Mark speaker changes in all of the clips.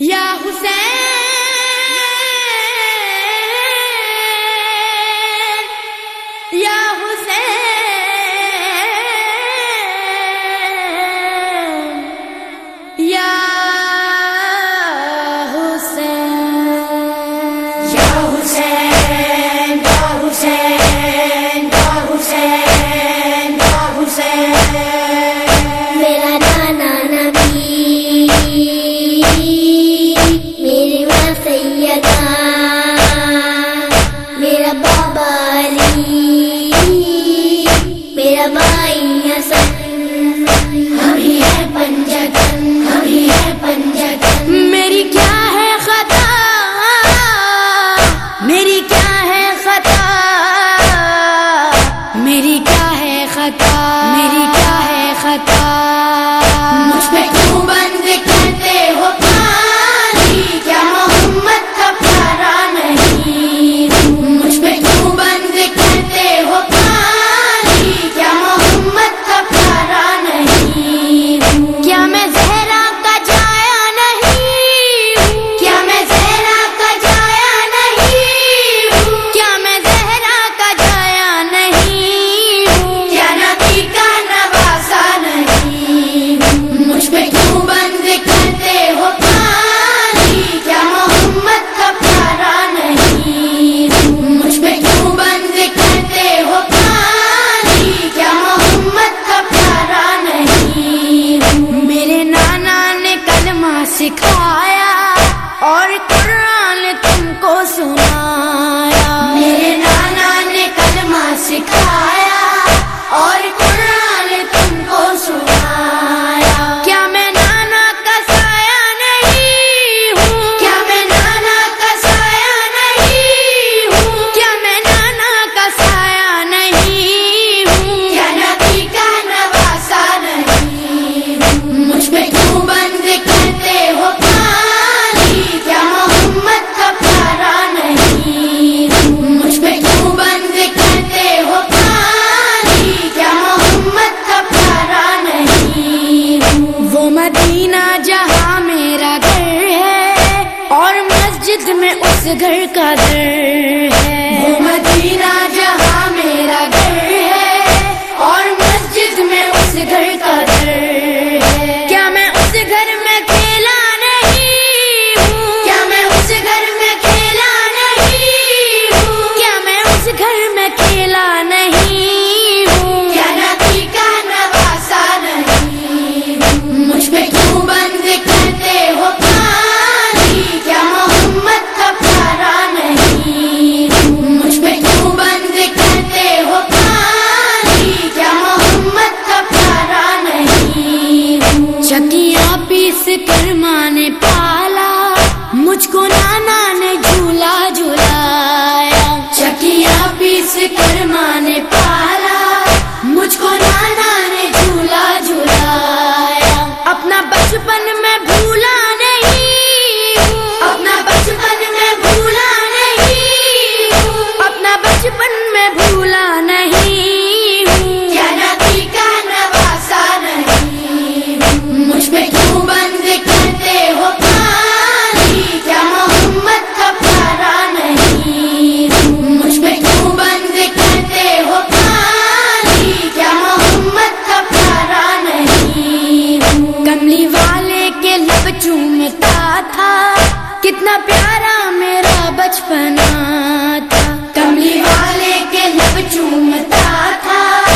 Speaker 1: या हुसैन।
Speaker 2: Classic में
Speaker 1: उस घर का दर है।
Speaker 2: वो मदीना
Speaker 1: पीस कर माने पाला। मुझको नाना ने झूला झूलाया।
Speaker 2: चकिया पीस कर माने पाला। मुझको नाना ने झूला झूलाया।
Speaker 1: अपना बचपन में वाले के लब चूमता था। कितना प्यारा मेरा बचपना था।
Speaker 2: कमली वाले के लब चूमता था।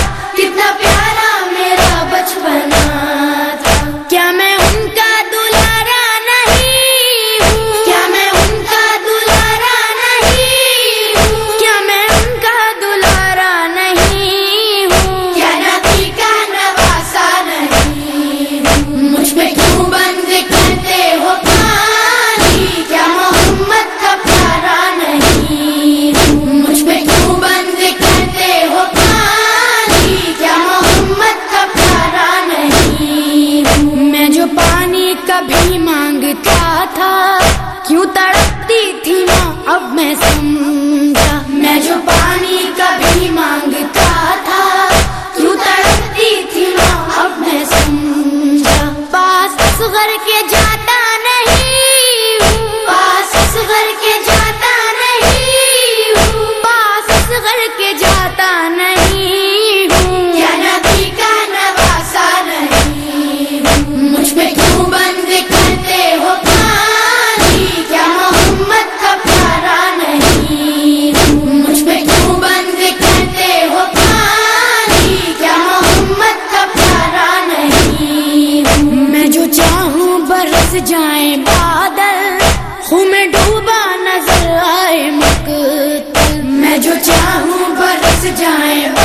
Speaker 1: कभी माँगता था। क्यों तड़पती थी माँ? अब मैं समझा।
Speaker 2: मैं जो पानी कभी माँगता था। क्यों तड़पती थी माँ? अब मैं समझा।
Speaker 1: पास सुगर के जाता नहीं के जाता नहीं नहीं बादल। खूह में डूबा नज़र आए मुकतल।
Speaker 2: मैं जो चाहूँ बरस जाए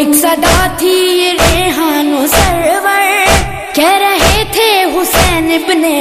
Speaker 2: एक सदा थी ये रेहानो सरवर कह रहे थे हुसैन इब्ने